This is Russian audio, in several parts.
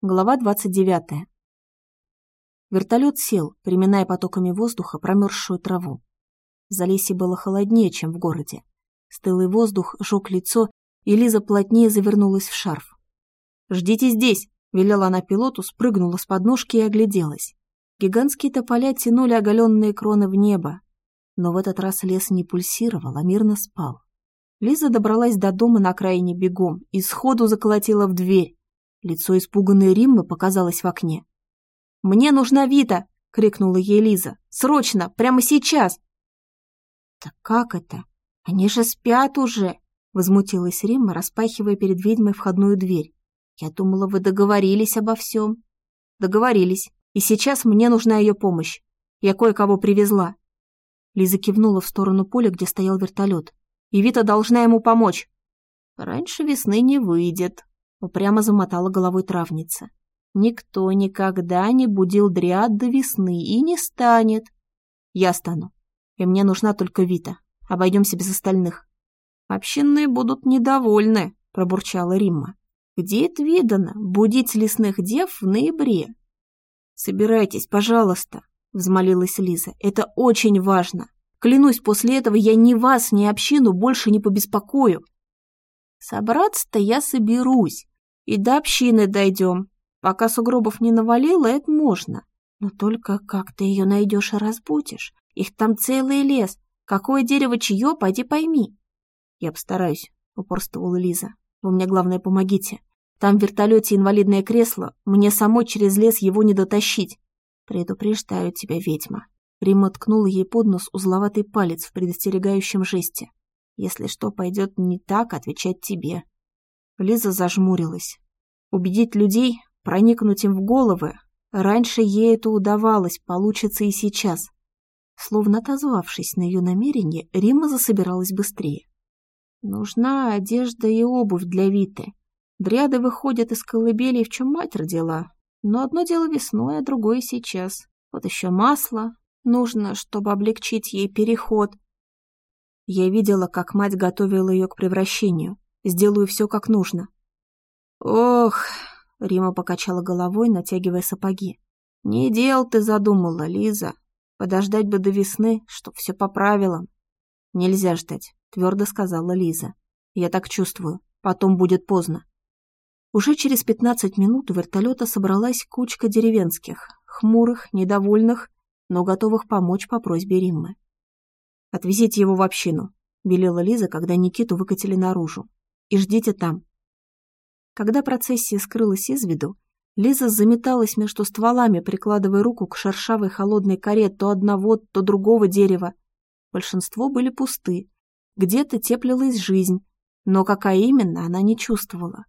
Глава 29. Вертолет сел, приминая потоками воздуха промерзшую траву. В Залесье было холоднее, чем в городе. Стылый воздух жег лицо, и Лиза плотнее завернулась в шарф. «Ждите здесь!» — велела она пилоту, спрыгнула с подножки и огляделась. Гигантские тополя тянули оголенные кроны в небо. Но в этот раз лес не пульсировал, а мирно спал. Лиза добралась до дома на окраине бегом и сходу заколотила в дверь. Лицо испуганной Риммы показалось в окне. «Мне нужна Вита!» — крикнула ей Лиза. «Срочно! Прямо сейчас!» «Так как это? Они же спят уже!» — возмутилась Римма, распахивая перед ведьмой входную дверь. «Я думала, вы договорились обо всем». «Договорились. И сейчас мне нужна ее помощь. Я кое-кого привезла». Лиза кивнула в сторону поля, где стоял вертолет. «И Вита должна ему помочь». «Раньше весны не выйдет», Упрямо замотала головой травница. Никто никогда не будил дриад до весны и не станет. Я стану. И мне нужна только Вита. Обойдемся без остальных. Общинные будут недовольны, пробурчала Римма. Где это видано, будить лесных дев в ноябре? Собирайтесь, пожалуйста, взмолилась Лиза. Это очень важно. Клянусь, после этого я ни вас, ни общину больше не побеспокою. Собраться-то я соберусь, и до общины дойдем. Пока сугробов не навалило, это можно. Но только как ты ее найдешь и разбудишь? Их там целый лес. Какое дерево чье, пойди пойми. Я постараюсь, упорствовала Лиза. Вы мне, главное, помогите. Там в вертолете инвалидное кресло, мне самой через лес его не дотащить. Предупреждаю тебя, ведьма. Рима ткнула ей под нос узловатый палец в предостерегающем жесте. Если что пойдет не так, отвечать тебе. Лиза зажмурилась. Убедить людей, проникнуть им в головы, раньше ей это удавалось, получится и сейчас. Словно отозвавшись на ее намерение, Рима засобиралась быстрее. Нужна одежда и обувь для Виты. Дряды выходят из колыбели, в чем мать родила. Но одно дело весной, а другое сейчас. Вот еще масло. Нужно, чтобы облегчить ей переход. Я видела, как мать готовила ее к превращению. Сделаю все как нужно. Ох, Рима покачала головой, натягивая сапоги. Не дел ты задумала, Лиза. Подождать бы до весны, чтоб все по правилам. Нельзя ждать, твердо сказала Лиза. Я так чувствую. Потом будет поздно. Уже через пятнадцать минут у вертолета собралась кучка деревенских, хмурых, недовольных, но готовых помочь по просьбе Риммы. «Отвезите его в общину», — велела Лиза, когда Никиту выкатили наружу и ждите там». Когда процессия скрылась из виду, Лиза заметалась между стволами, прикладывая руку к шершавой холодной коре то одного, то другого дерева. Большинство были пусты. Где-то теплилась жизнь, но какая именно, она не чувствовала.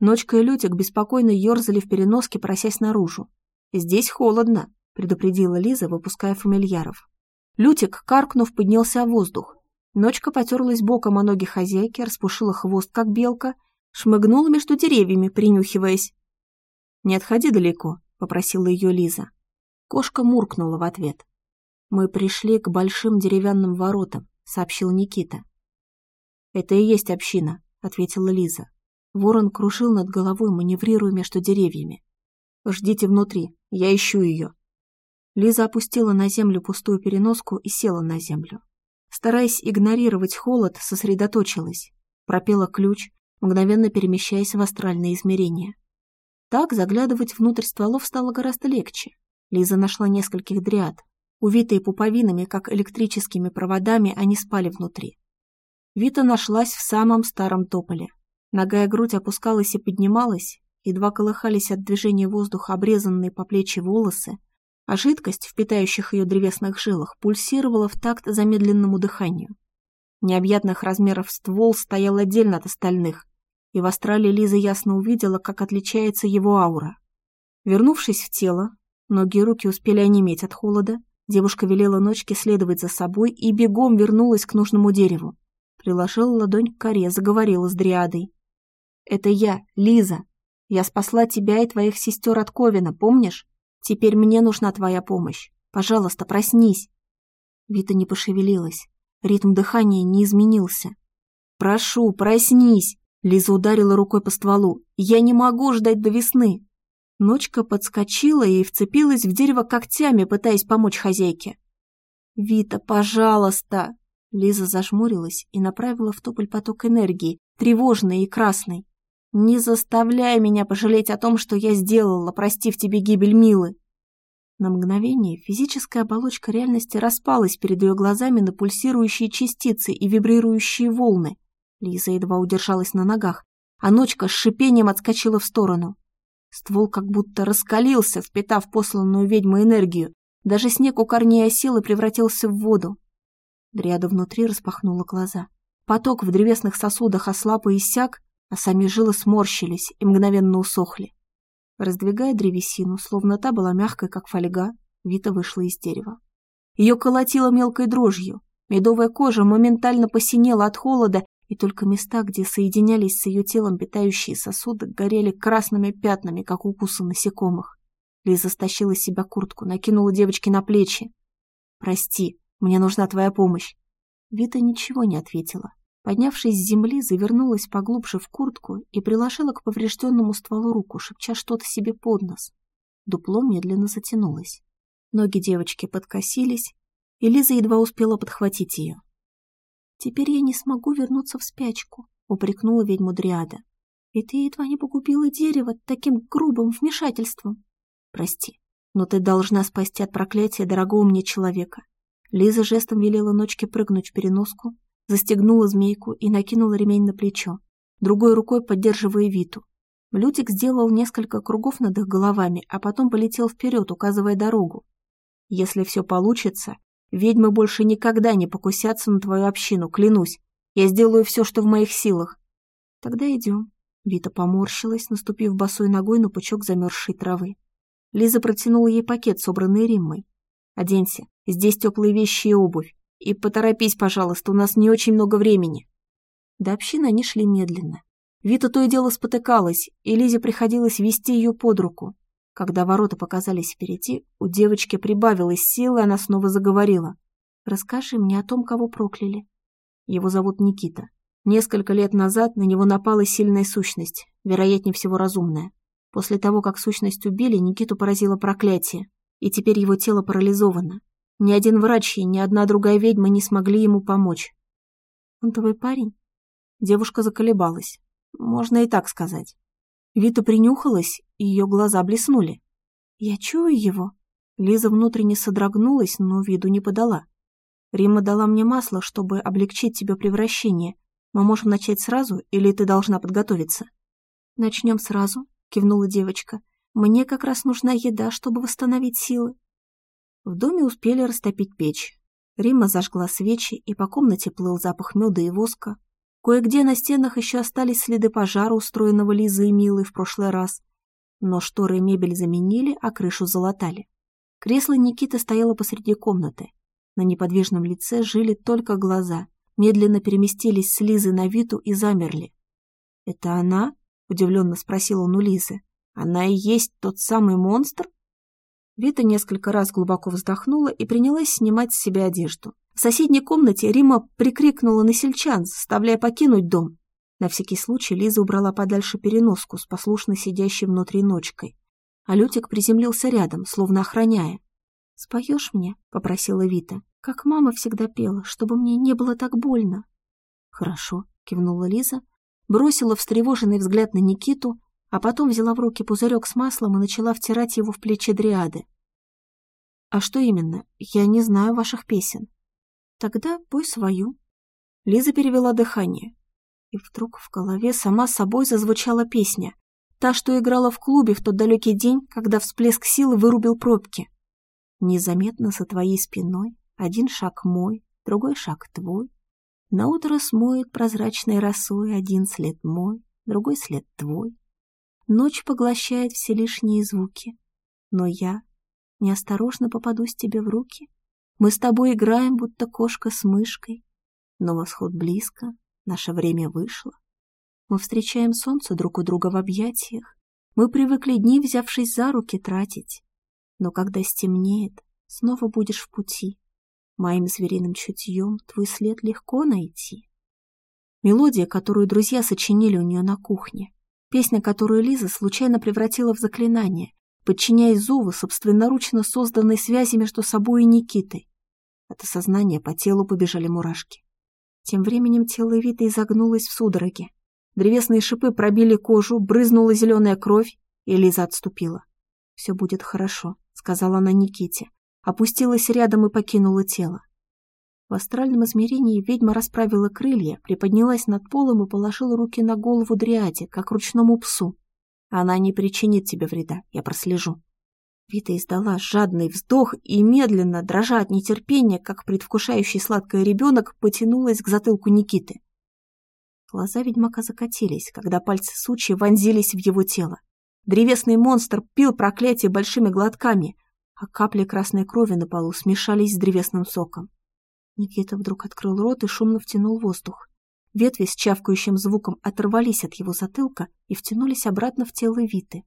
Ночка и Лютик беспокойно ерзали в переноске, просясь наружу. «Здесь холодно», — предупредила Лиза, выпуская фамильяров. Лютик, каркнув, поднялся в воздух. Ночка потерлась боком о ноги хозяйки, распушила хвост, как белка, шмыгнула между деревьями, принюхиваясь. «Не отходи далеко», — попросила ее Лиза. Кошка муркнула в ответ. «Мы пришли к большим деревянным воротам», — сообщил Никита. «Это и есть община», — ответила Лиза. Ворон кружил над головой, маневрируя между деревьями. «Ждите внутри, я ищу ее». Лиза опустила на землю пустую переноску и села на землю. Стараясь игнорировать холод, сосредоточилась. Пропела ключ, мгновенно перемещаясь в астральные измерения. Так заглядывать внутрь стволов стало гораздо легче. Лиза нашла нескольких дриад. Увитые пуповинами, как электрическими проводами, они спали внутри. Вита нашлась в самом старом тополе. Ногая грудь опускалась и поднималась, едва колыхались от движения воздуха обрезанные по плечи волосы, а жидкость в питающих ее древесных жилах пульсировала в такт замедленному дыханию. Необъятных размеров ствол стоял отдельно от остальных, и в астрале Лиза ясно увидела, как отличается его аура. Вернувшись в тело, ноги и руки успели онеметь от холода, девушка велела ночке следовать за собой и бегом вернулась к нужному дереву. Приложила ладонь к коре, заговорила с дриадой. «Это я, Лиза. Я спасла тебя и твоих сестер от Ковина, помнишь? Теперь мне нужна твоя помощь. Пожалуйста, проснись. Вита не пошевелилась. Ритм дыхания не изменился. «Прошу, проснись!» Лиза ударила рукой по стволу. «Я не могу ждать до весны!» Ночка подскочила и вцепилась в дерево когтями, пытаясь помочь хозяйке. «Вита, пожалуйста!» Лиза зажмурилась и направила в тополь поток энергии, тревожный и красный. «Не заставляй меня пожалеть о том, что я сделала, простив тебе гибель Милы!» На мгновение физическая оболочка реальности распалась перед ее глазами на пульсирующие частицы и вибрирующие волны. Лиза едва удержалась на ногах, а ночка с шипением отскочила в сторону. Ствол как будто раскалился, впитав посланную ведьму энергию. Даже снег у корней осел и превратился в воду. Дриада внутри распахнула глаза. Поток в древесных сосудах ослаб и иссяк, а сами жилы сморщились и мгновенно усохли. Раздвигая древесину, словно та была мягкой, как фольга, Вита вышла из дерева. Ее колотило мелкой дрожью. Медовая кожа моментально посинела от холода, и только места, где соединялись с ее телом питающие сосуды, горели красными пятнами, как укусы насекомых. Лиза стащила с себя куртку, накинула девочке на плечи. «Прости, мне нужна твоя помощь». Вита ничего не ответила. Поднявшись с земли, завернулась поглубже в куртку и приложила к поврежденному стволу руку, шепча что-то себе под нос. Дупло медленно затянулось. Ноги девочки подкосились, и Лиза едва успела подхватить ее. «Теперь я не смогу вернуться в спячку», — упрекнула ведьму Дриада. «И ты едва не погубила дерево таким грубым вмешательством». «Прости, но ты должна спасти от проклятия дорогого мне человека». Лиза жестом велела ночке прыгнуть в переноску, застегнула змейку и накинула ремень на плечо, другой рукой поддерживая Виту. Лютик сделал несколько кругов над их головами, а потом полетел вперед, указывая дорогу. «Если все получится, ведьмы больше никогда не покусятся на твою общину, клянусь. Я сделаю все, что в моих силах». «Тогда идем». Вита поморщилась, наступив босой ногой на пучок замерзшей травы. Лиза протянула ей пакет, собранный Риммой. «Оденься, здесь теплые вещи и обувь. И поторопись, пожалуйста, у нас не очень много времени. До общины они шли медленно. Вита то и дело спотыкалась, и Лизе приходилось вести ее под руку. Когда ворота показались впереди, у девочки прибавилось силы, она снова заговорила. «Расскажи мне о том, кого прокляли». Его зовут Никита. Несколько лет назад на него напала сильная сущность, вероятнее всего разумная. После того, как сущность убили, Никиту поразило проклятие, и теперь его тело парализовано. Ни один врач и ни одна другая ведьма не смогли ему помочь. «Он твой парень?» Девушка заколебалась. Можно и так сказать. Вита принюхалась, и ее глаза блеснули. «Я чую его». Лиза внутренне содрогнулась, но виду не подала. «Рима дала мне масло, чтобы облегчить тебе превращение. Мы можем начать сразу, или ты должна подготовиться?» «Начнем сразу», — кивнула девочка. «Мне как раз нужна еда, чтобы восстановить силы». В доме успели растопить печь. Рима зажгла свечи, и по комнате плыл запах меда и воска. Кое-где на стенах еще остались следы пожара, устроенного Лизой и Милой в прошлый раз. Но шторы и мебель заменили, а крышу залатали. Кресло Никиты стояло посреди комнаты. На неподвижном лице жили только глаза, медленно переместились с Лизы на Виту и замерли. «Это она?» — удивленно спросил он у Лизы. «Она и есть тот самый монстр?» Вита несколько раз глубоко вздохнула и принялась снимать с себя одежду. В соседней комнате Рима прикрикнула на сельчан, заставляя покинуть дом. На всякий случай Лиза убрала подальше переноску с послушно сидящей внутри ночкой. А Лютик приземлился рядом, словно охраняя. «Споешь мне?» — попросила Вита. «Как мама всегда пела, чтобы мне не было так больно». «Хорошо», — кивнула Лиза, бросила встревоженный взгляд на Никиту, а потом взяла в руки пузырек с маслом и начала втирать его в плечи дриады. «А что именно? Я не знаю ваших песен». «Тогда пой свою». Лиза перевела дыхание. И вдруг в голове сама собой зазвучала песня. Та, что играла в клубе в тот далекий день, когда всплеск силы вырубил пробки. Незаметно за твоей спиной один шаг мой, другой шаг твой. Наутро смоет прозрачной росой один след мой, другой след твой. Ночь поглощает все лишние звуки. Но я неосторожно попадусь тебе в руки. Мы с тобой играем, будто кошка с мышкой. Но восход близко, наше время вышло. Мы встречаем солнце друг у друга в объятиях. Мы привыкли дни, взявшись за руки, тратить. Но когда стемнеет, снова будешь в пути. Моим звериным чутьем твой след легко найти. Мелодия, которую друзья сочинили у нее на кухне, Песня, которую Лиза случайно превратила в заклинание, подчиняясь зову собственноручно созданной связи между собой и Никитой. От осознания по телу побежали мурашки. Тем временем тело Виты изогнулось в судороге. Древесные шипы пробили кожу, брызнула зеленая кровь, и Лиза отступила. «Все будет хорошо», — сказала она Никите. Опустилась рядом и покинула тело. В астральном измерении ведьма расправила крылья, приподнялась над полом и положила руки на голову Дриаде, как ручному псу. Она не причинит тебе вреда, я прослежу. Вита издала жадный вздох и медленно, дрожа от нетерпения, как предвкушающий сладкое ребенок, потянулась к затылку Никиты. Глаза ведьмака закатились, когда пальцы сучья вонзились в его тело. Древесный монстр пил проклятие большими глотками, а капли красной крови на полу смешались с древесным соком. Никита вдруг открыл рот и шумно втянул воздух. Ветви с чавкающим звуком оторвались от его затылка и втянулись обратно в тело Виты.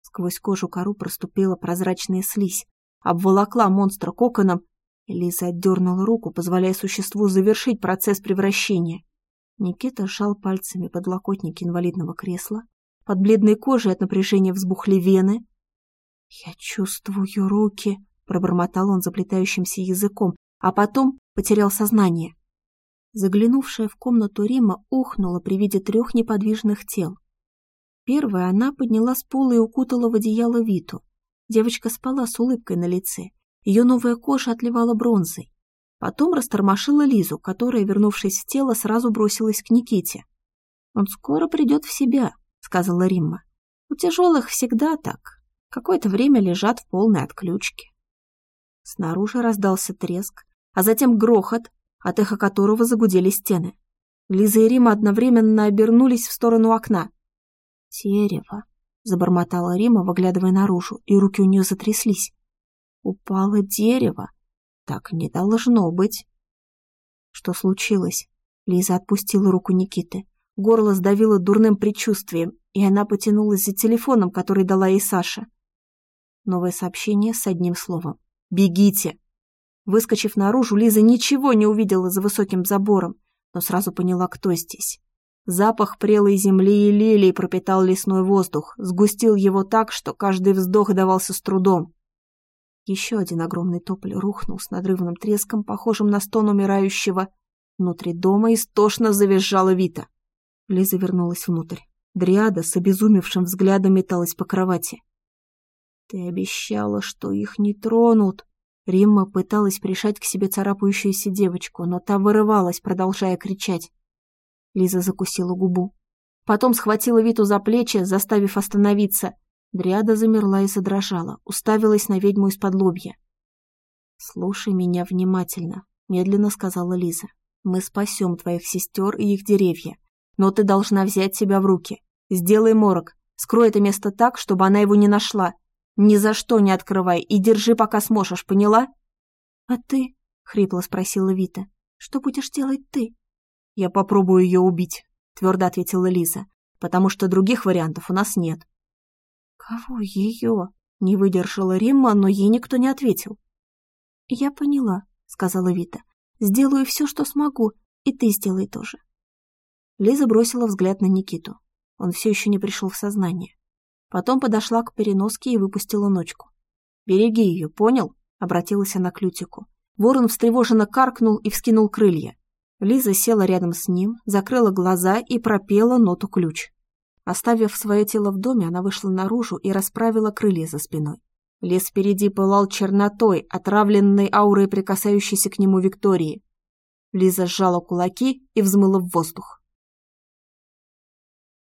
Сквозь кожу кору проступила прозрачная слизь, обволокла монстра коконом, и Лиза отдернула руку, позволяя существу завершить процесс превращения. Никита сжал пальцами подлокотники инвалидного кресла, под бледной кожей от напряжения взбухли вены. «Я чувствую руки», — пробормотал он заплетающимся языком, а потом потерял сознание. Заглянувшая в комнату Рима ухнула при виде трех неподвижных тел. Первая она подняла с пола и укутала в одеяло Виту. Девочка спала с улыбкой на лице. Ее новая кожа отливала бронзой. Потом растормошила Лизу, которая, вернувшись в тело, сразу бросилась к Никите. «Он скоро придет в себя», — сказала Римма. «У тяжелых всегда так. Какое-то время лежат в полной отключке». Снаружи раздался треск, а затем грохот, от эха которого загудели стены. Лиза и Рима одновременно обернулись в сторону окна. «Дерево», — забормотала Рима, выглядывая наружу, и руки у нее затряслись. «Упало дерево. Так не должно быть». «Что случилось?» Лиза отпустила руку Никиты. Горло сдавило дурным предчувствием, и она потянулась за телефоном, который дала ей Саша. Новое сообщение с одним словом. «Бегите!» Выскочив наружу, Лиза ничего не увидела за высоким забором, но сразу поняла, кто здесь. Запах прелой земли и лилий пропитал лесной воздух, сгустил его так, что каждый вздох давался с трудом. Еще один огромный тополь рухнул с надрывным треском, похожим на стон умирающего. Внутри дома истошно завизжала Вита. Лиза вернулась внутрь. Дриада с обезумевшим взглядом металась по кровати. «Ты обещала, что их не тронут», Римма пыталась пришать к себе царапающуюся девочку, но та вырывалась, продолжая кричать. Лиза закусила губу. Потом схватила Виту за плечи, заставив остановиться. Дриада замерла и задрожала, уставилась на ведьму из-под лобья. «Слушай меня внимательно», — медленно сказала Лиза. «Мы спасем твоих сестер и их деревья. Но ты должна взять себя в руки. Сделай морок. Скрой это место так, чтобы она его не нашла. Ни за что не открывай и держи, пока сможешь, поняла? А ты? Хрипло спросила Вита. Что будешь делать ты? Я попробую ее убить, твердо ответила Лиза, потому что других вариантов у нас нет. Кого ее? Не выдержала Римма, но ей никто не ответил. Я поняла, сказала Вита. Сделаю все, что смогу, и ты сделай тоже. Лиза бросила взгляд на Никиту. Он все еще не пришел в сознание. Потом подошла к переноске и выпустила ночку. «Береги ее, понял?» — обратилась она к Лютику. Ворон встревоженно каркнул и вскинул крылья. Лиза села рядом с ним, закрыла глаза и пропела ноту ключ. Оставив свое тело в доме, она вышла наружу и расправила крылья за спиной. Лес впереди пылал чернотой, отравленной аурой прикасающейся к нему Виктории. Лиза сжала кулаки и взмыла в воздух.